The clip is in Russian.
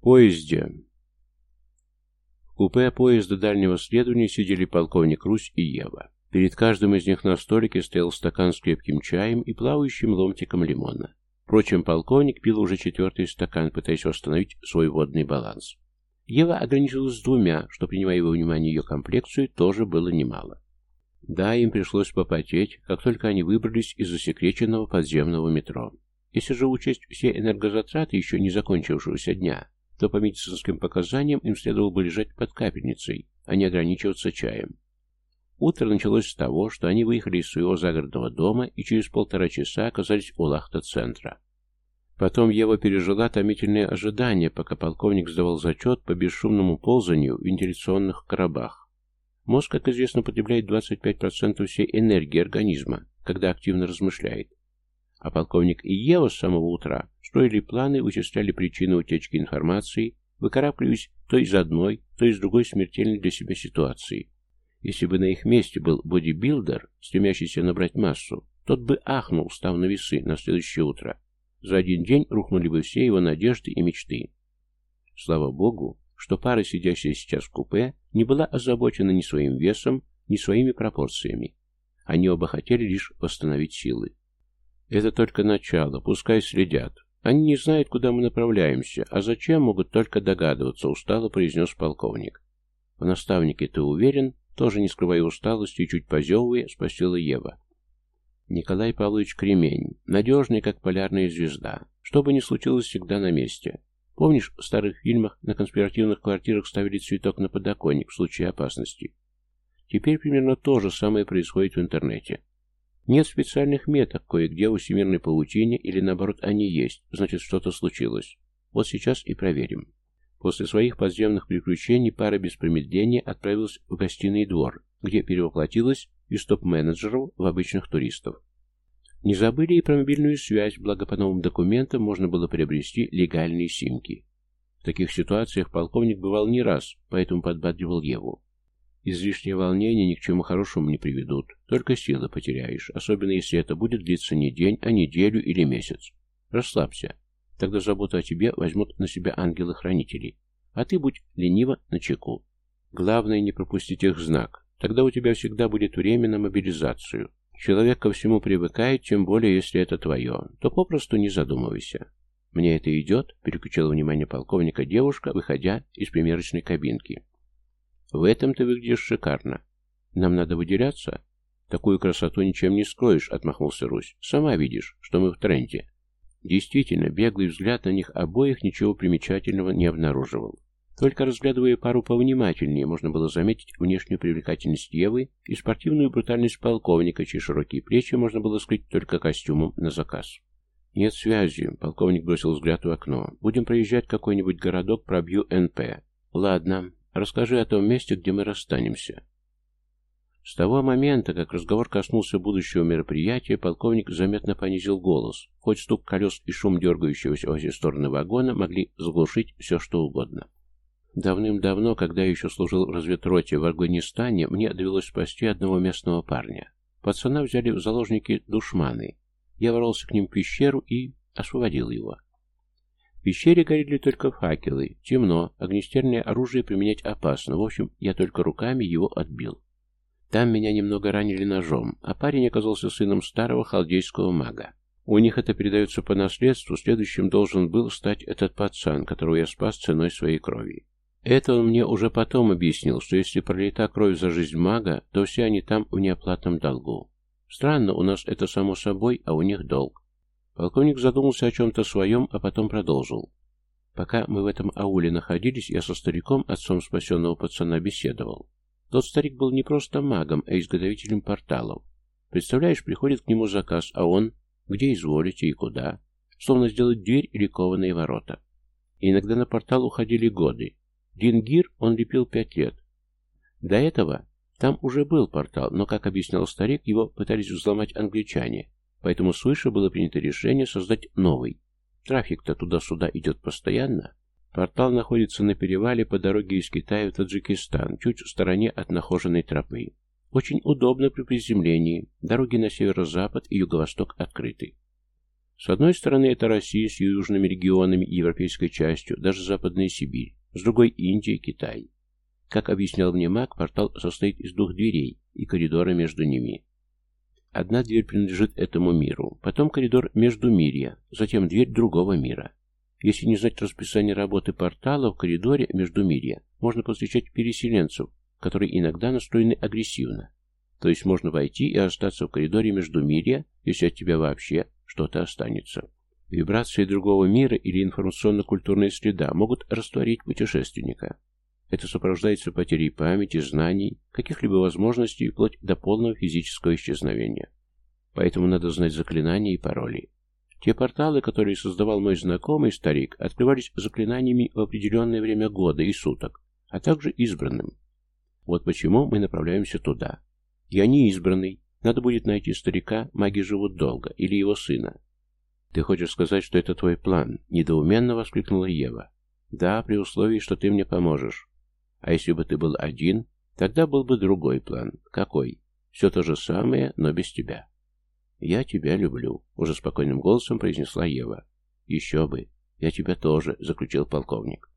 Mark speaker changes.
Speaker 1: Поезде. В купе поезда дальнего следования сидели полковник Русь и Ева. Перед каждым из них на столике стоял стакан с крепким чаем и плавающим ломтиком лимона. Впрочем, полковник пил уже четвертый стакан, пытаясь восстановить свой водный баланс. Ева ограничилась двумя, что, принимая во внимание ее комплекцию, тоже было немало. Да, им пришлось попотеть, как только они выбрались из засекреченного подземного метро. Если же учесть все энергозатраты еще не закончившегося дня, то по медицинским показаниям им следовало бы лежать под капельницей, а не ограничиваться чаем. Утро началось с того, что они выехали из своего загородного дома и через полтора часа оказались у Лахта-центра. Потом Ева пережила томительное ожидание, пока полковник сдавал зачет по бесшумному ползанию в вентиляционных коробах. Мозг, как известно, потребляет 25% всей энергии организма, когда активно размышляет. А полковник и Ева с самого утра строили планы, вычисляли причины утечки информации, выкарабкались то из одной, то из другой смертельной для себя ситуации. Если бы на их месте был бодибилдер, стремящийся набрать массу, тот бы ахнул, став на весы на следующее утро. За один день рухнули бы все его надежды и мечты. Слава богу, что пара, сидящая сейчас в купе, не была озабочена ни своим весом, ни своими пропорциями. Они оба хотели лишь восстановить силы. Это только начало, пускай следят. Они не знают, куда мы направляемся, а зачем, могут только догадываться, устало произнес полковник. В наставнике ты уверен? Тоже не скрывая усталости и чуть позевывая, спросила Ева. Николай Павлович Кремень, надежный, как полярная звезда. Что бы ни случилось, всегда на месте. Помнишь, в старых фильмах на конспиративных квартирах ставили цветок на подоконник в случае опасности? Теперь примерно то же самое происходит в интернете. Нет специальных меток кое-где у всемирной паутине, или наоборот они есть, значит что-то случилось. Вот сейчас и проверим. После своих подземных приключений пара без промедления отправилась в гостиный двор, где перевоплотилась из топ-менеджеров в обычных туристов. Не забыли и про мобильную связь, благо по новым документам можно было приобрести легальные симки. В таких ситуациях полковник бывал не раз, поэтому подбадривал Еву. Излишнее волнение ни к чему хорошему не приведут, только силы потеряешь, особенно если это будет длиться не день, а неделю или месяц. Расслабься, Тогда заботу о тебе возьмут на себя ангелы-хранители. А ты будь лениво на чеку. Главное не пропустить их знак. Тогда у тебя всегда будет время на мобилизацию. Человек ко всему привыкает, тем более, если это твое. То попросту не задумывайся. Мне это идет, переключила внимание полковника девушка, выходя из примерочной кабинки. В этом ты выглядишь шикарно. Нам надо выделяться? Такую красоту ничем не скроешь, отмахнулся Русь. Сама видишь, что мы в тренде. Действительно, беглый взгляд на них обоих ничего примечательного не обнаруживал. Только разглядывая пару повнимательнее, можно было заметить внешнюю привлекательность Евы и спортивную брутальность полковника, чьи широкие плечи можно было скрыть только костюмом на заказ. «Нет связи», — полковник бросил взгляд в окно. «Будем проезжать какой-нибудь городок, пробью НП». «Ладно, расскажи о том месте, где мы расстанемся». С того момента, как разговор коснулся будущего мероприятия, полковник заметно понизил голос, хоть стук колес и шум дергающегося во все стороны вагона могли заглушить все, что угодно. Давным-давно, когда я еще служил в разведроте в Афганистане, мне довелось спасти одного местного парня. Пацана взяли в заложники душманы. Я ворвался к ним в пещеру и освободил его. В пещере горели только факелы. Темно, огнестерное оружие применять опасно. В общем, я только руками его отбил. Там меня немного ранили ножом, а парень оказался сыном старого халдейского мага. У них это передается по наследству, следующим должен был стать этот пацан, которого я спас ценой своей крови. Это он мне уже потом объяснил, что если пролита кровь за жизнь мага, то все они там в неоплатном долгу. Странно, у нас это само собой, а у них долг. Полковник задумался о чем-то своем, а потом продолжил. Пока мы в этом ауле находились, я со стариком, отцом спасенного пацана, беседовал. Тот старик был не просто магом, а изготовителем порталов. Представляешь, приходит к нему заказ, а он, где изволите и куда, словно сделать дверь или кованые ворота. И иногда на портал уходили годы. Дингир он лепил пять лет. До этого там уже был портал, но, как объяснял старик, его пытались взломать англичане, поэтому свыше было принято решение создать новый. Трафик-то туда-сюда идет постоянно, Портал находится на перевале по дороге из Китая в Таджикистан, чуть в стороне от нахоженной тропы. Очень удобно при приземлении, дороги на северо-запад и юго-восток открыты. С одной стороны, это Россия с южными регионами и европейской частью, даже Западная Сибирь. С другой – Индия, Китай. Как объяснял мне маг, портал состоит из двух дверей и коридора между ними. Одна дверь принадлежит этому миру, потом коридор между мирья, затем дверь другого мира. Если не знать расписание работы портала в коридоре между мирья, можно повстречать переселенцев, которые иногда настроены агрессивно. То есть можно войти и остаться в коридоре между мирья, если от тебя вообще что-то останется. Вибрации другого мира или информационно-культурная среда могут растворить путешественника. Это сопровождается потерей памяти, знаний, каких-либо возможностей вплоть до полного физического исчезновения. Поэтому надо знать заклинания и пароли. Те порталы, которые создавал мой знакомый старик, открывались заклинаниями в определенное время года и суток, а также избранным. Вот почему мы направляемся туда. Я не избранный. Надо будет найти старика, маги живут долго, или его сына. «Ты хочешь сказать, что это твой план?» — недоуменно воскликнула Ева. «Да, при условии, что ты мне поможешь. А если бы ты был один, тогда был бы другой план. Какой? Все то же самое, но без тебя. Я тебя люблю, уже спокойным голосом произнесла Ева. Еще бы. Я тебя тоже, заключил полковник.